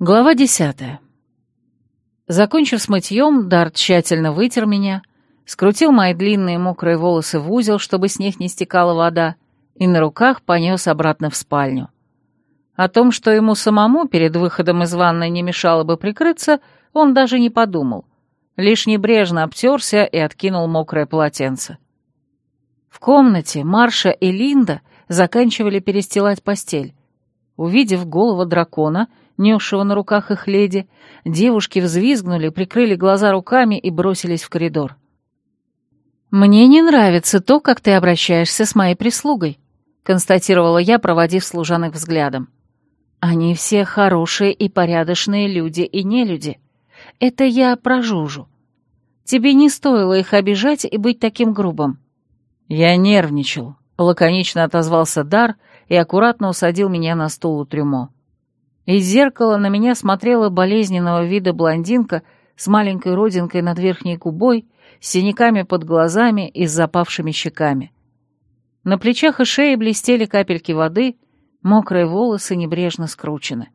Глава десятая. Закончив с мытьем, Дар тщательно вытер меня, скрутил мои длинные мокрые волосы в узел, чтобы с них не стекала вода, и на руках понес обратно в спальню. О том, что ему самому перед выходом из ванной не мешало бы прикрыться, он даже не подумал. Лишь небрежно обтерся и откинул мокрое полотенце. В комнате Марша и Линда заканчивали перестилать постель. Увидев голову дракона, несшего на руках их леди, девушки взвизгнули, прикрыли глаза руками и бросились в коридор. «Мне не нравится то, как ты обращаешься с моей прислугой», констатировала я, проводив служанок взглядом. «Они все хорошие и порядочные люди и нелюди. Это я про Жужу. Тебе не стоило их обижать и быть таким грубым». «Я нервничал», — лаконично отозвался Дар и аккуратно усадил меня на стул у трюмо. Из зеркала на меня смотрела болезненного вида блондинка с маленькой родинкой над верхней губой, с синяками под глазами и с запавшими щеками. На плечах и шее блестели капельки воды, мокрые волосы небрежно скручены.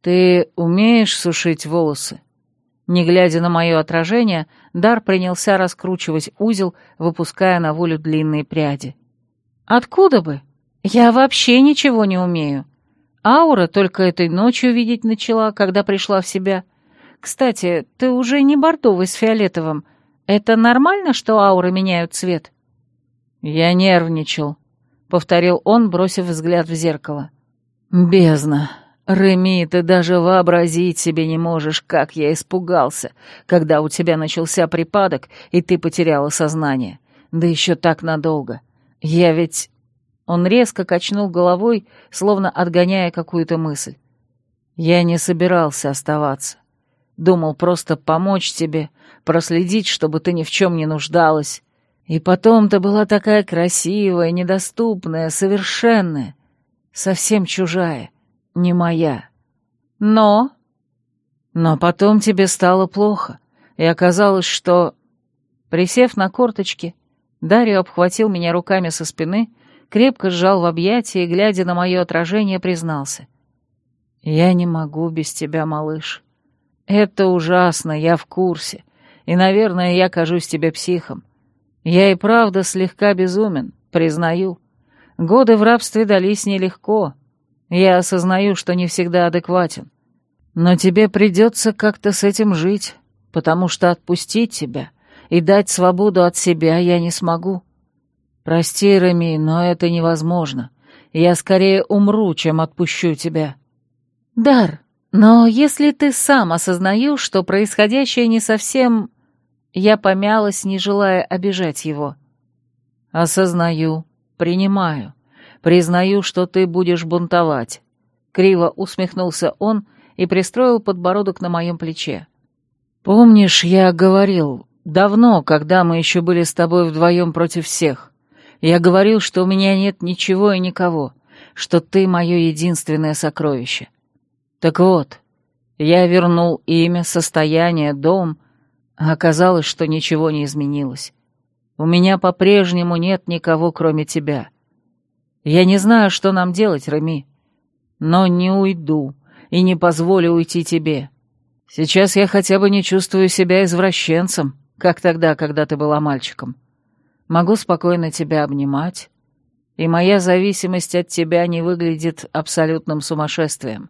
«Ты умеешь сушить волосы?» Не глядя на мое отражение, Дар принялся раскручивать узел, выпуская на волю длинные пряди. «Откуда бы? Я вообще ничего не умею. Аура только этой ночью видеть начала, когда пришла в себя. Кстати, ты уже не бордовый с фиолетовым. Это нормально, что ауры меняют цвет?» «Я нервничал», — повторил он, бросив взгляд в зеркало. «Бездна. Реми, ты даже вообразить себе не можешь, как я испугался, когда у тебя начался припадок, и ты потеряла сознание. Да еще так надолго. Я ведь...» Он резко качнул головой, словно отгоняя какую-то мысль. «Я не собирался оставаться. Думал просто помочь тебе, проследить, чтобы ты ни в чем не нуждалась. И потом ты была такая красивая, недоступная, совершенная, совсем чужая, не моя. Но... Но потом тебе стало плохо, и оказалось, что... Присев на корточки, Дарья обхватил меня руками со спины крепко сжал в объятия и, глядя на мое отражение, признался. «Я не могу без тебя, малыш. Это ужасно, я в курсе. И, наверное, я кажусь тебе психом. Я и правда слегка безумен, признаю. Годы в рабстве дались нелегко. Я осознаю, что не всегда адекватен. Но тебе придется как-то с этим жить, потому что отпустить тебя и дать свободу от себя я не смогу. «Прости, Реми, но это невозможно. Я скорее умру, чем отпущу тебя». «Дар, но если ты сам осознаешь, что происходящее не совсем...» Я помялась, не желая обижать его. «Осознаю, принимаю, признаю, что ты будешь бунтовать». Криво усмехнулся он и пристроил подбородок на моем плече. «Помнишь, я говорил, давно, когда мы еще были с тобой вдвоем против всех, я говорил, что у меня нет ничего и никого, что ты мое единственное сокровище. Так вот, я вернул имя, состояние, дом, а оказалось, что ничего не изменилось. У меня по-прежнему нет никого, кроме тебя. Я не знаю, что нам делать, Реми, но не уйду и не позволю уйти тебе. Сейчас я хотя бы не чувствую себя извращенцем, как тогда, когда ты была мальчиком могу спокойно тебя обнимать, и моя зависимость от тебя не выглядит абсолютным сумасшествием.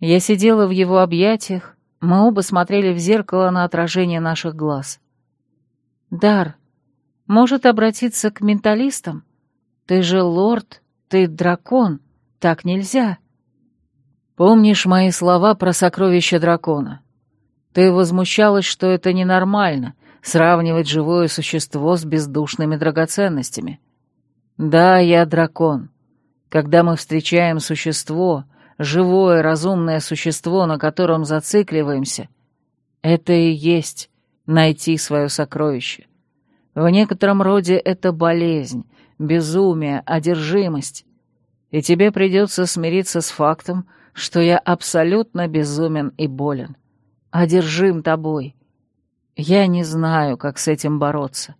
Я сидела в его объятиях, мы оба смотрели в зеркало на отражение наших глаз. «Дар, может обратиться к менталистам? Ты же лорд, ты дракон, так нельзя». «Помнишь мои слова про сокровища дракона? Ты возмущалась, что это ненормально, сравнивать живое существо с бездушными драгоценностями. Да, я дракон. Когда мы встречаем существо, живое разумное существо, на котором зацикливаемся, это и есть найти свое сокровище. В некотором роде это болезнь, безумие, одержимость. И тебе придется смириться с фактом, что я абсолютно безумен и болен. Одержим тобой, я не знаю, как с этим бороться.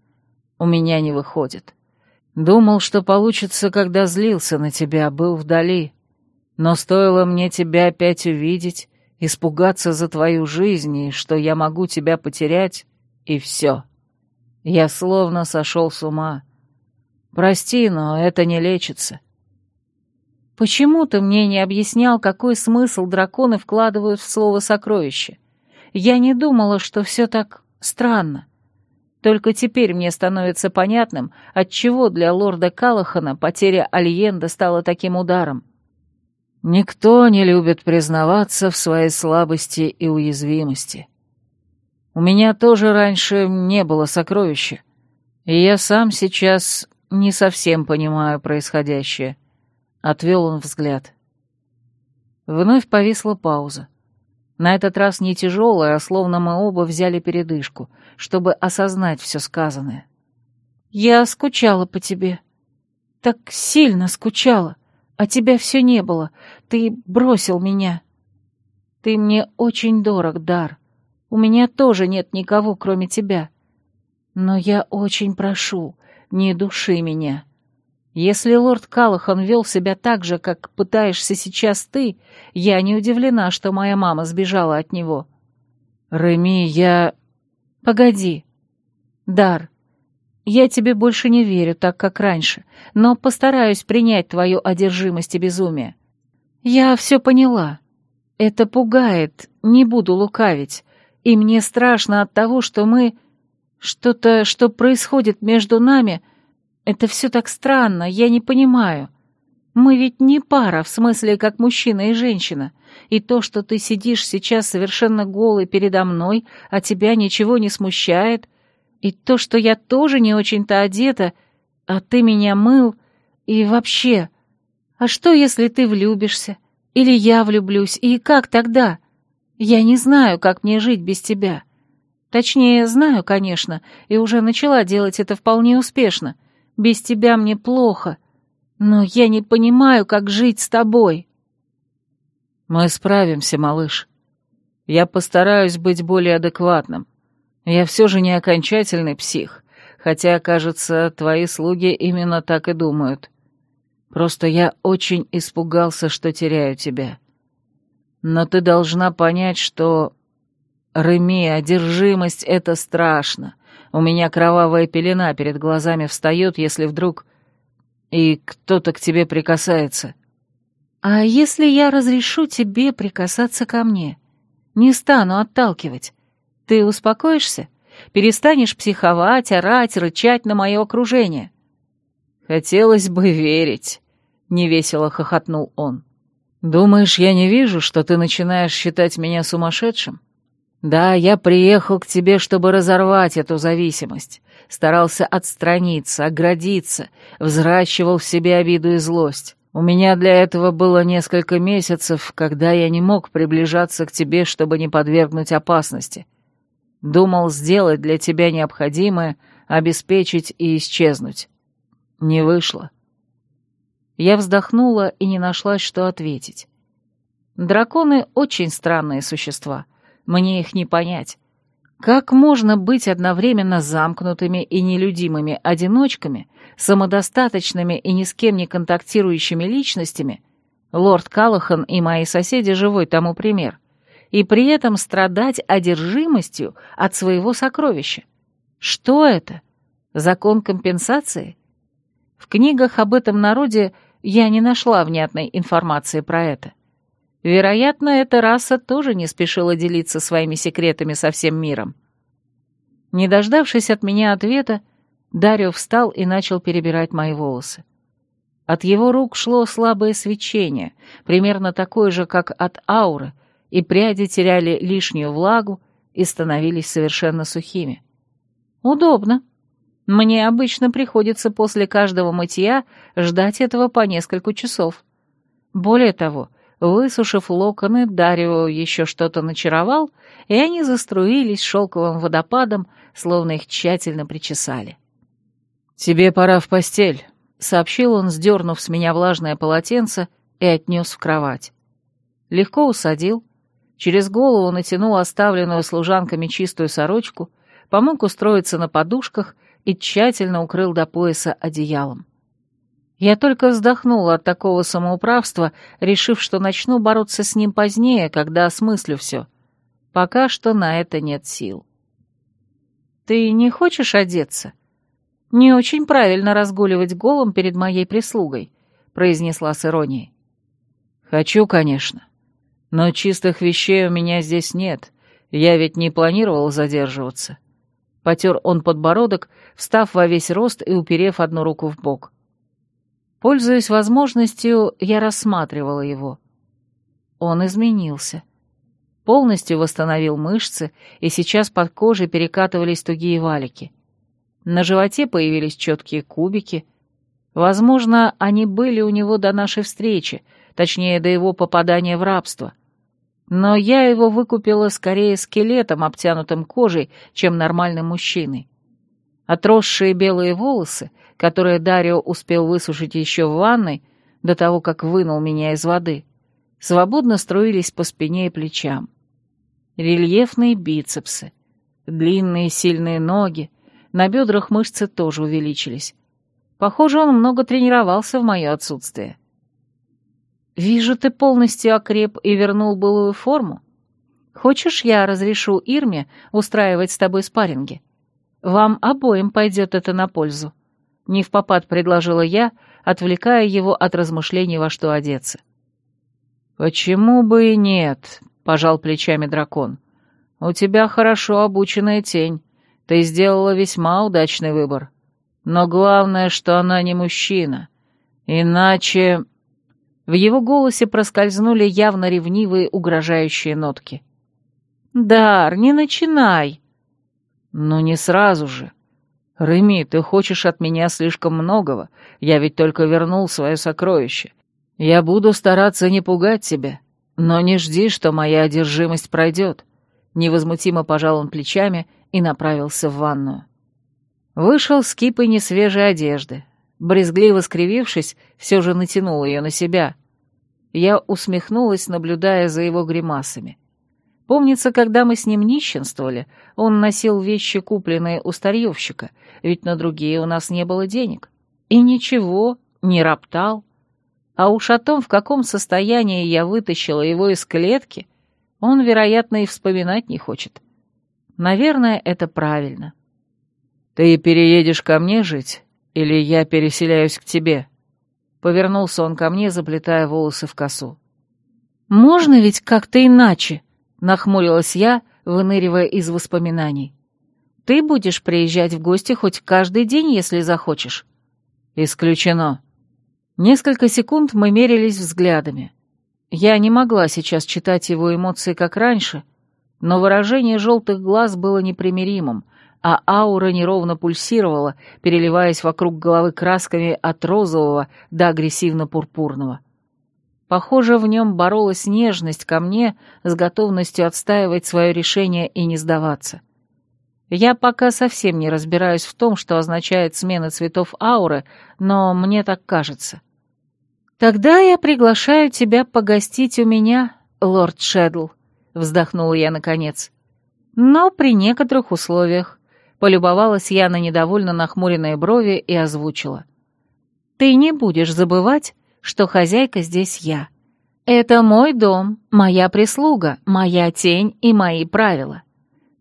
У меня не выходит. Думал, что получится, когда злился на тебя, был вдали. Но стоило мне тебя опять увидеть, испугаться за твою жизнь и что я могу тебя потерять, и все. Я словно сошел с ума. Прости, но это не лечится. Почему ты мне не объяснял, какой смысл драконы вкладывают в слово «сокровище»? Я не думала, что все так странно. Только теперь мне становится понятным, отчего для лорда Калахана потеря Альенда стала таким ударом. Никто не любит признаваться в своей слабости и уязвимости. У меня тоже раньше не было сокровища, и я сам сейчас не совсем понимаю происходящее. Отвел он взгляд. Вновь повисла пауза. На этот раз не тяжелая, а словно мы оба взяли передышку, чтобы осознать все сказанное. «Я скучала по тебе. Так сильно скучала, а тебя все не было. Ты бросил меня. Ты мне очень дорог, Дар. У меня тоже нет никого, кроме тебя. Но я очень прошу, не души меня. Если лорд Калахан вел себя так же, как пытаешься сейчас ты, я не удивлена, что моя мама сбежала от него. Реми, я... Погоди. Дар, я тебе больше не верю, так как раньше, но постараюсь принять твою одержимость и безумие. Я все поняла. Это пугает, не буду лукавить, и мне страшно от того, что мы... Что-то, что происходит между нами, это все так странно, я не понимаю. Мы ведь не пара, в смысле, как мужчина и женщина. И то, что ты сидишь сейчас совершенно голый передо мной, а тебя ничего не смущает, и то, что я тоже не очень-то одета, а ты меня мыл, и вообще... А что, если ты влюбишься? Или я влюблюсь, и как тогда? Я не знаю, как мне жить без тебя. Точнее, знаю, конечно, и уже начала делать это вполне успешно. Без тебя мне плохо, но я не понимаю, как жить с тобой. Мы справимся, малыш. Я постараюсь быть более адекватным. Я все же не окончательный псих, хотя, кажется, твои слуги именно так и думают. Просто я очень испугался, что теряю тебя. Но ты должна понять, что Реми, одержимость — это страшно. У меня кровавая пелена перед глазами встает, если вдруг... И кто-то к тебе прикасается. А если я разрешу тебе прикасаться ко мне? Не стану отталкивать. Ты успокоишься? Перестанешь психовать, орать, рычать на мое окружение? Хотелось бы верить, — невесело хохотнул он. Думаешь, я не вижу, что ты начинаешь считать меня сумасшедшим? Да, я приехал к тебе, чтобы разорвать эту зависимость. Старался отстраниться, оградиться, взращивал в себе обиду и злость. У меня для этого было несколько месяцев, когда я не мог приближаться к тебе, чтобы не подвергнуть опасности. Думал сделать для тебя необходимое, обеспечить и исчезнуть. Не вышло. Я вздохнула и не нашла, что ответить. Драконы — очень странные существа — мне их не понять. Как можно быть одновременно замкнутыми и нелюдимыми одиночками, самодостаточными и ни с кем не контактирующими личностями, лорд Калахан и мои соседи живой тому пример, и при этом страдать одержимостью от своего сокровища? Что это? Закон компенсации? В книгах об этом народе я не нашла внятной информации про это. Вероятно, эта раса тоже не спешила делиться своими секретами со всем миром. Не дождавшись от меня ответа, Дарио встал и начал перебирать мои волосы. От его рук шло слабое свечение, примерно такое же, как от ауры, и пряди теряли лишнюю влагу и становились совершенно сухими. Удобно. Мне обычно приходится после каждого мытья ждать этого по несколько часов. Более того, Высушив локоны, Дарио еще что-то начаровал, и они заструились шелковым водопадом, словно их тщательно причесали. «Тебе пора в постель», — сообщил он, сдернув с меня влажное полотенце и отнес в кровать. Легко усадил, через голову натянул оставленную служанками чистую сорочку, помог устроиться на подушках и тщательно укрыл до пояса одеялом. Я только вздохнула от такого самоуправства, решив, что начну бороться с ним позднее, когда осмыслю все. Пока что на это нет сил. «Ты не хочешь одеться?» «Не очень правильно разгуливать голым перед моей прислугой», — произнесла с иронией. «Хочу, конечно. Но чистых вещей у меня здесь нет. Я ведь не планировал задерживаться». Потер он подбородок, встав во весь рост и уперев одну руку в бок. Пользуясь возможностью, я рассматривала его. Он изменился. Полностью восстановил мышцы, и сейчас под кожей перекатывались тугие валики. На животе появились четкие кубики. Возможно, они были у него до нашей встречи, точнее, до его попадания в рабство. Но я его выкупила скорее скелетом, обтянутым кожей, чем нормальным мужчиной. Отросшие белые волосы, которые Дарио успел высушить еще в ванной, до того, как вынул меня из воды, свободно струились по спине и плечам. Рельефные бицепсы, длинные сильные ноги, на бедрах мышцы тоже увеличились. Похоже, он много тренировался в мое отсутствие. «Вижу, ты полностью окреп и вернул былую форму. Хочешь, я разрешу Ирме устраивать с тобой спарринги? Вам обоим пойдет это на пользу». Не в попад предложила я, отвлекая его от размышлений, во что одеться. «Почему бы и нет?» — пожал плечами дракон. «У тебя хорошо обученная тень. Ты сделала весьма удачный выбор. Но главное, что она не мужчина. Иначе...» В его голосе проскользнули явно ревнивые, угрожающие нотки. «Дар, не начинай!» «Ну не сразу же. Реми, ты хочешь от меня слишком многого. Я ведь только вернул свое сокровище. Я буду стараться не пугать тебя, но не жди, что моя одержимость пройдет». Невозмутимо пожал он плечами и направился в ванную. Вышел с кипой несвежей одежды. Брезгливо скривившись, все же натянул ее на себя. Я усмехнулась, наблюдая за его гримасами. Помнится, когда мы с ним нищенствовали, он носил вещи, купленные у старьевщика, ведь на другие у нас не было денег. И ничего, не роптал. А уж о том, в каком состоянии я вытащила его из клетки, он, вероятно, и вспоминать не хочет. Наверное, это правильно. «Ты переедешь ко мне жить, или я переселяюсь к тебе?» Повернулся он ко мне, заплетая волосы в косу. «Можно ведь как-то иначе?» — нахмурилась я, выныривая из воспоминаний. «Ты будешь приезжать в гости хоть каждый день, если захочешь». «Исключено». Несколько секунд мы мерились взглядами. Я не могла сейчас читать его эмоции, как раньше, но выражение желтых глаз было непримиримым, а аура неровно пульсировала, переливаясь вокруг головы красками от розового до агрессивно-пурпурного. Похоже, в нем боролась нежность ко мне с готовностью отстаивать свое решение и не сдаваться. Я пока совсем не разбираюсь в том, что означает смена цветов ауры, но мне так кажется. «Тогда я приглашаю тебя погостить у меня, лорд Шедл», — вздохнула я наконец. «Но при некоторых условиях». Полюбовалась я на недовольно нахмуренные брови и озвучила. «Ты не будешь забывать, что хозяйка здесь я. Это мой дом, моя прислуга, моя тень и мои правила.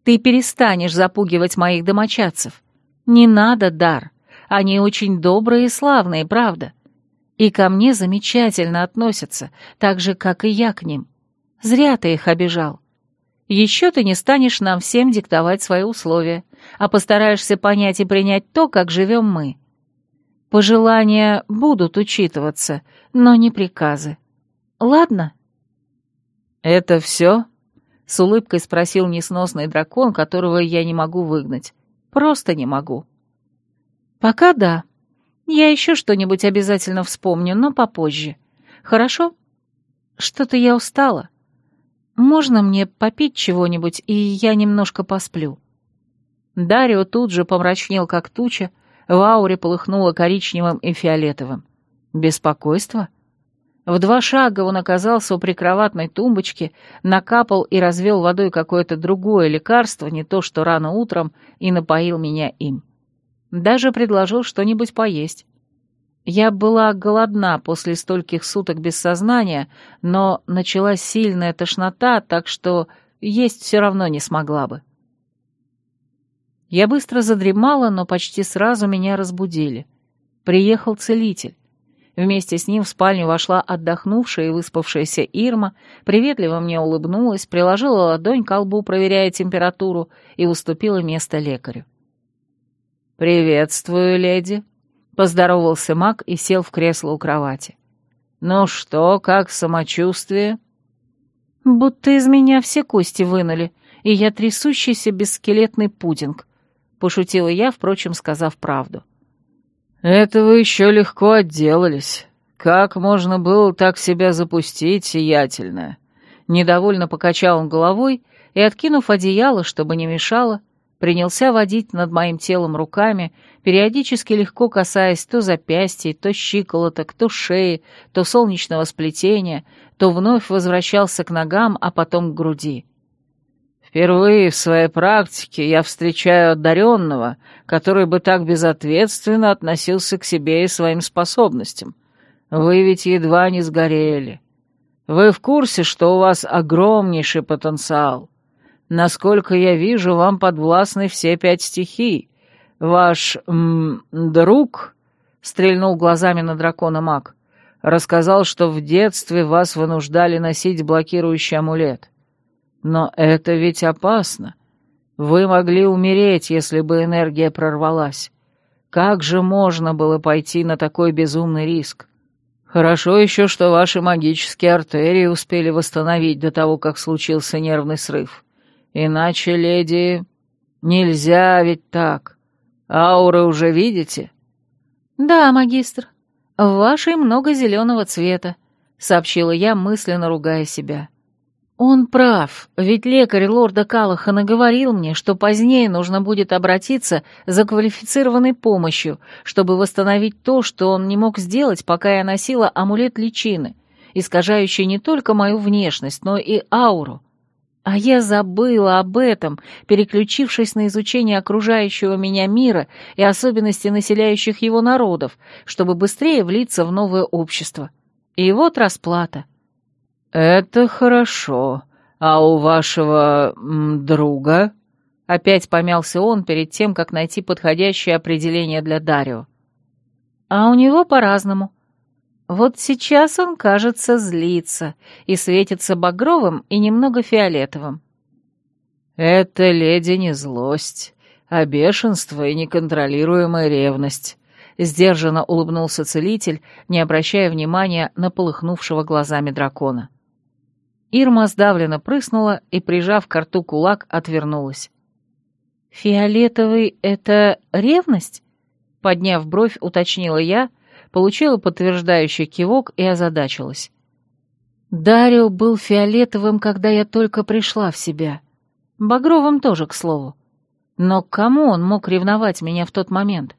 Ты перестанешь запугивать моих домочадцев. Не надо, Дар. Они очень добрые и славные, правда и ко мне замечательно относятся, так же, как и я к ним. Зря ты их обижал. Еще ты не станешь нам всем диктовать свои условия, а постараешься понять и принять то, как живем мы. Пожелания будут учитываться, но не приказы. Ладно?» «Это все?» — с улыбкой спросил несносный дракон, которого я не могу выгнать. «Просто не могу». «Пока да», я еще что-нибудь обязательно вспомню, но попозже. Хорошо? Что-то я устала. Можно мне попить чего-нибудь, и я немножко посплю?» Дарио тут же помрачнел, как туча, в ауре полыхнуло коричневым и фиолетовым. «Беспокойство?» В два шага он оказался у прикроватной тумбочки, накапал и развел водой какое-то другое лекарство, не то что рано утром, и напоил меня им. Даже предложил что-нибудь поесть. Я была голодна после стольких суток без сознания, но началась сильная тошнота, так что есть все равно не смогла бы. Я быстро задремала, но почти сразу меня разбудили. Приехал целитель. Вместе с ним в спальню вошла отдохнувшая и выспавшаяся Ирма, приветливо мне улыбнулась, приложила ладонь к лбу, проверяя температуру, и уступила место лекарю. «Приветствую, леди», — поздоровался маг и сел в кресло у кровати. «Ну что, как самочувствие?» «Будто из меня все кости вынули, и я трясущийся бесскелетный пудинг», — пошутила я, впрочем, сказав правду. «Это вы еще легко отделались. Как можно было так себя запустить, сиятельно?» Недовольно покачал он головой и, откинув одеяло, чтобы не мешало, принялся водить над моим телом руками, периодически легко касаясь то запястья, то щиколоток, то шеи, то солнечного сплетения, то вновь возвращался к ногам, а потом к груди. Впервые в своей практике я встречаю одаренного, который бы так безответственно относился к себе и своим способностям. Вы ведь едва не сгорели. Вы в курсе, что у вас огромнейший потенциал? Насколько я вижу, вам подвластны все пять стихий. Ваш м, друг, — стрельнул глазами на дракона маг, — рассказал, что в детстве вас вынуждали носить блокирующий амулет. Но это ведь опасно. Вы могли умереть, если бы энергия прорвалась. Как же можно было пойти на такой безумный риск? Хорошо еще, что ваши магические артерии успели восстановить до того, как случился нервный срыв. Иначе, леди, нельзя ведь так. Ауры уже видите? Да, магистр. В вашей много зеленого цвета, сообщила я, мысленно ругая себя. Он прав, ведь лекарь лорда Калахана говорил мне, что позднее нужно будет обратиться за квалифицированной помощью, чтобы восстановить то, что он не мог сделать, пока я носила амулет личины, искажающий не только мою внешность, но и ауру. А я забыла об этом, переключившись на изучение окружающего меня мира и особенностей населяющих его народов, чтобы быстрее влиться в новое общество. И вот расплата. «Это хорошо. А у вашего м, друга?» Опять помялся он перед тем, как найти подходящее определение для Дарио. «А у него по-разному. Вот сейчас он, кажется, злится и светится багровым и немного фиолетовым». «Это, леди, не злость, а бешенство и неконтролируемая ревность», — сдержанно улыбнулся целитель, не обращая внимания на полыхнувшего глазами дракона. Ирма сдавленно прыснула и, прижав к рту кулак, отвернулась. «Фиолетовый — это ревность?» Подняв бровь, уточнила я, получила подтверждающий кивок и озадачилась. Дарио был фиолетовым, когда я только пришла в себя. Багровым тоже, к слову. Но к кому он мог ревновать меня в тот момент?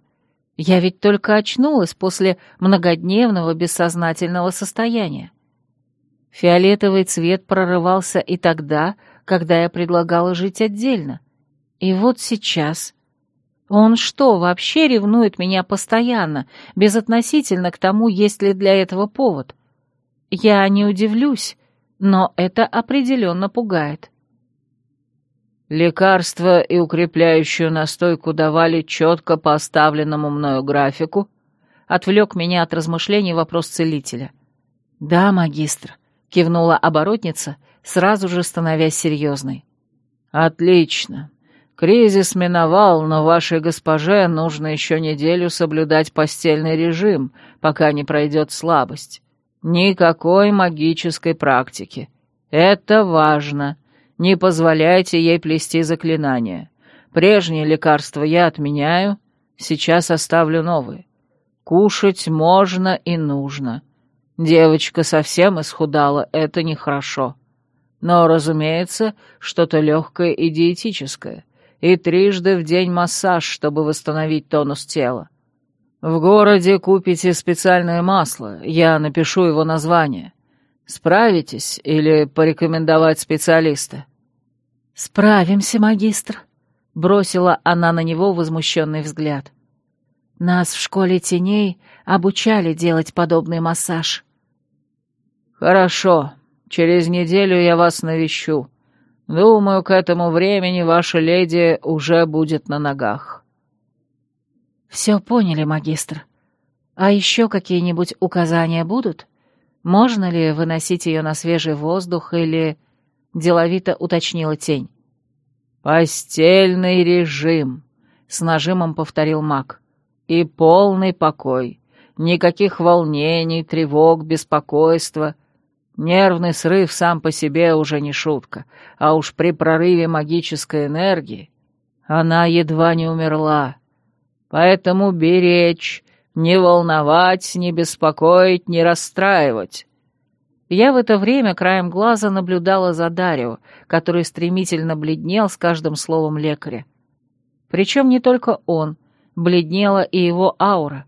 Я ведь только очнулась после многодневного бессознательного состояния. Фиолетовый цвет прорывался и тогда, когда я предлагала жить отдельно. И вот сейчас... Он что, вообще ревнует меня постоянно, безотносительно к тому, есть ли для этого повод? Я не удивлюсь, но это определенно пугает. Лекарство и укрепляющую настойку давали четко по оставленному мною графику, отвлек меня от размышлений вопрос целителя. Да, магистр, кивнула оборотница, сразу же становясь серьезной. «Отлично. Кризис миновал, но вашей госпоже нужно еще неделю соблюдать постельный режим, пока не пройдет слабость. Никакой магической практики. Это важно. Не позволяйте ей плести заклинания. Прежние лекарства я отменяю, сейчас оставлю новые. Кушать можно и нужно. Девочка совсем исхудала, это нехорошо. Но, разумеется, что-то легкое и диетическое. И трижды в день массаж, чтобы восстановить тонус тела. В городе купите специальное масло, я напишу его название. Справитесь или порекомендовать специалиста? «Справимся, магистр», — бросила она на него возмущенный взгляд. Нас в школе теней обучали делать подобный массаж». «Хорошо. Через неделю я вас навещу. Думаю, к этому времени ваша леди уже будет на ногах». «Все поняли, магистр. А еще какие-нибудь указания будут? Можно ли выносить ее на свежий воздух или...» — деловито уточнила тень. «Постельный режим», — с нажимом повторил маг. «И полный покой. Никаких волнений, тревог, беспокойства. Нервный срыв сам по себе уже не шутка, а уж при прорыве магической энергии она едва не умерла. Поэтому беречь, не волновать, не беспокоить, не расстраивать. Я в это время краем глаза наблюдала за Дарио, который стремительно бледнел с каждым словом лекаря. Причем не только он, бледнела и его аура.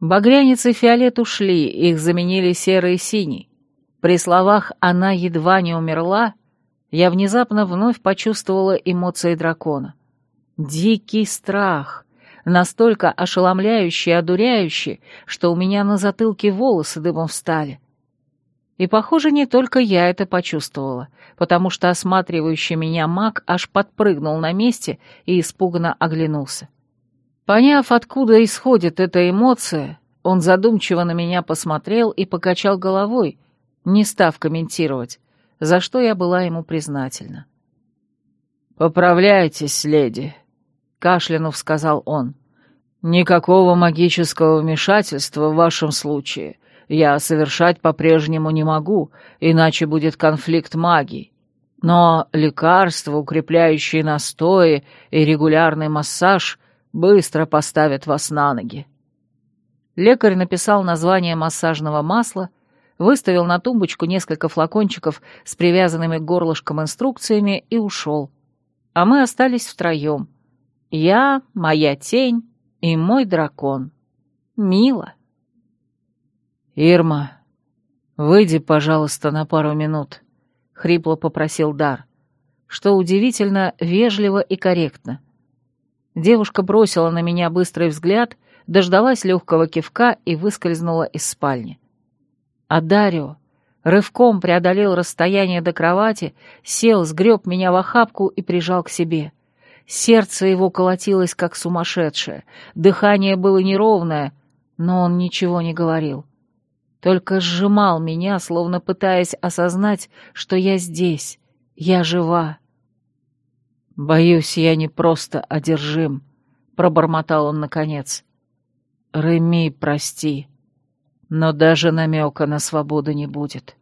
Багрянец и фиолет ушли, их заменили серый и синий. При словах «она едва не умерла» я внезапно вновь почувствовала эмоции дракона. Дикий страх, настолько ошеломляющий и одуряющий, что у меня на затылке волосы дымом встали. И, похоже, не только я это почувствовала, потому что осматривающий меня маг аж подпрыгнул на месте и испуганно оглянулся. Поняв, откуда исходит эта эмоция, он задумчиво на меня посмотрел и покачал головой, не став комментировать, за что я была ему признательна. «Поправляйтесь, леди», — кашлянув сказал он. «Никакого магического вмешательства в вашем случае я совершать по-прежнему не могу, иначе будет конфликт магий. Но лекарства, укрепляющие настои и регулярный массаж быстро поставят вас на ноги». Лекарь написал название массажного масла, выставил на тумбочку несколько флакончиков с привязанными к горлышкам инструкциями и ушел. А мы остались втроем. Я, моя тень и мой дракон. Мило. «Ирма, выйди, пожалуйста, на пару минут», — хрипло попросил Дар, что удивительно вежливо и корректно. Девушка бросила на меня быстрый взгляд, дождалась легкого кивка и выскользнула из спальни. А Дарио рывком преодолел расстояние до кровати, сел, сгреб меня в охапку и прижал к себе. Сердце его колотилось, как сумасшедшее, дыхание было неровное, но он ничего не говорил только сжимал меня, словно пытаясь осознать, что я здесь, я жива. «Боюсь, я не просто одержим», — пробормотал он наконец. «Реми, прости, но даже намека на свободу не будет.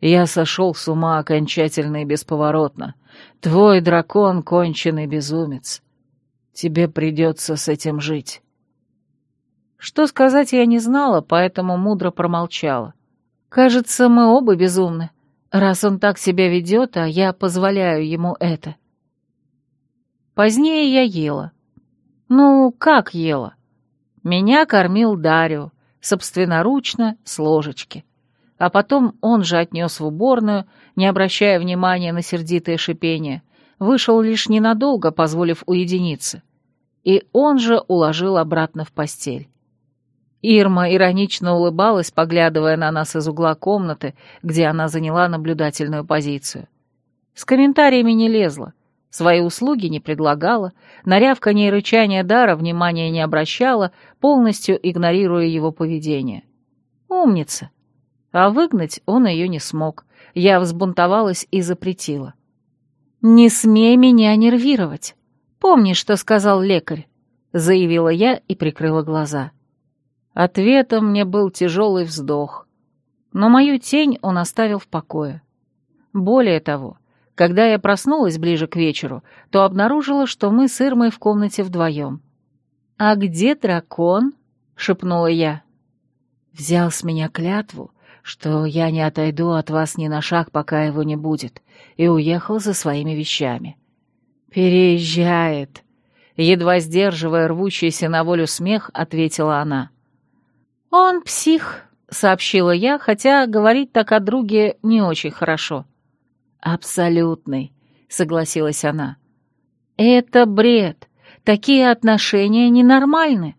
Я сошел с ума окончательно и бесповоротно. Твой дракон — конченый безумец. Тебе придется с этим жить». Что сказать я не знала, поэтому мудро промолчала. Кажется, мы оба безумны, раз он так себя ведет, а я позволяю ему это. Позднее я ела. Ну, как ела? Меня кормил Дарио, собственноручно, с ложечки. А потом он же отнес в уборную, не обращая внимания на сердитое шипение, вышел лишь ненадолго, позволив уединиться. И он же уложил обратно в постель. Ирма иронично улыбалась, поглядывая на нас из угла комнаты, где она заняла наблюдательную позицию. С комментариями не лезла, свои услуги не предлагала, на рявканье и рычание Дара внимания не обращала, полностью игнорируя его поведение. Умница. А выгнать он ее не смог. Я взбунтовалась и запретила. «Не смей меня нервировать. Помни, что сказал лекарь», — заявила я и прикрыла глаза. Ответом мне был тяжелый вздох. Но мою тень он оставил в покое. Более того, когда я проснулась ближе к вечеру, то обнаружила, что мы с Ирмой в комнате вдвоем. «А где дракон?» — шепнула я. «Взял с меня клятву, что я не отойду от вас ни на шаг, пока его не будет, и уехал за своими вещами». «Переезжает!» Едва сдерживая рвущийся на волю смех, ответила она. «Он псих», — сообщила я, хотя говорить так о друге не очень хорошо. «Абсолютный», — согласилась она. «Это бред. Такие отношения ненормальны».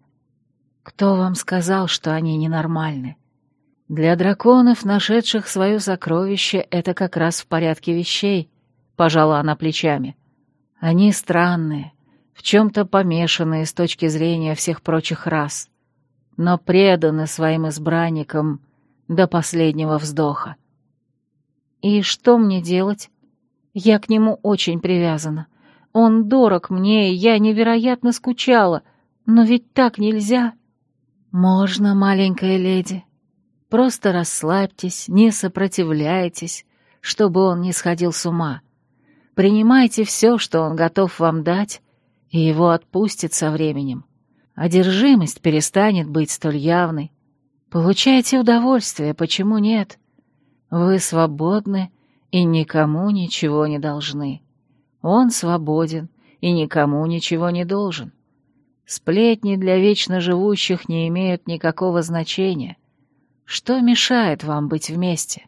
Кто вам сказал, что они ненормальны? Для драконов, нашедших свое сокровище, это как раз в порядке вещей, пожала она плечами. Они странные, в чем-то помешанные с точки зрения всех прочих рас, но преданы своим избранникам до последнего вздоха. И что мне делать? Я к нему очень привязана. Он дорог мне, и я невероятно скучала, но ведь так нельзя. Можно, маленькая леди. Просто расслабьтесь, не сопротивляйтесь, чтобы он не сходил с ума. Принимайте все, что он готов вам дать, и его отпустит со временем. Одержимость перестанет быть столь явной. Получайте удовольствие, почему нет? Вы свободны и никому ничего не должны. Он свободен и никому ничего не должен. Сплетни для вечно живущих не имеют никакого значения. Что мешает вам быть вместе?